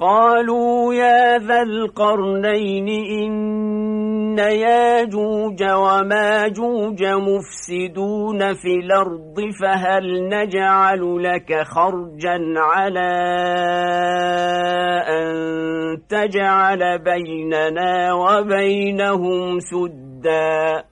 قالوا يا ذا القرنين إن ياجوج وماجوج مفسدون في الأرض فهل نجعل لك خرجا على أن تجعل بيننا وبينهم سدًّا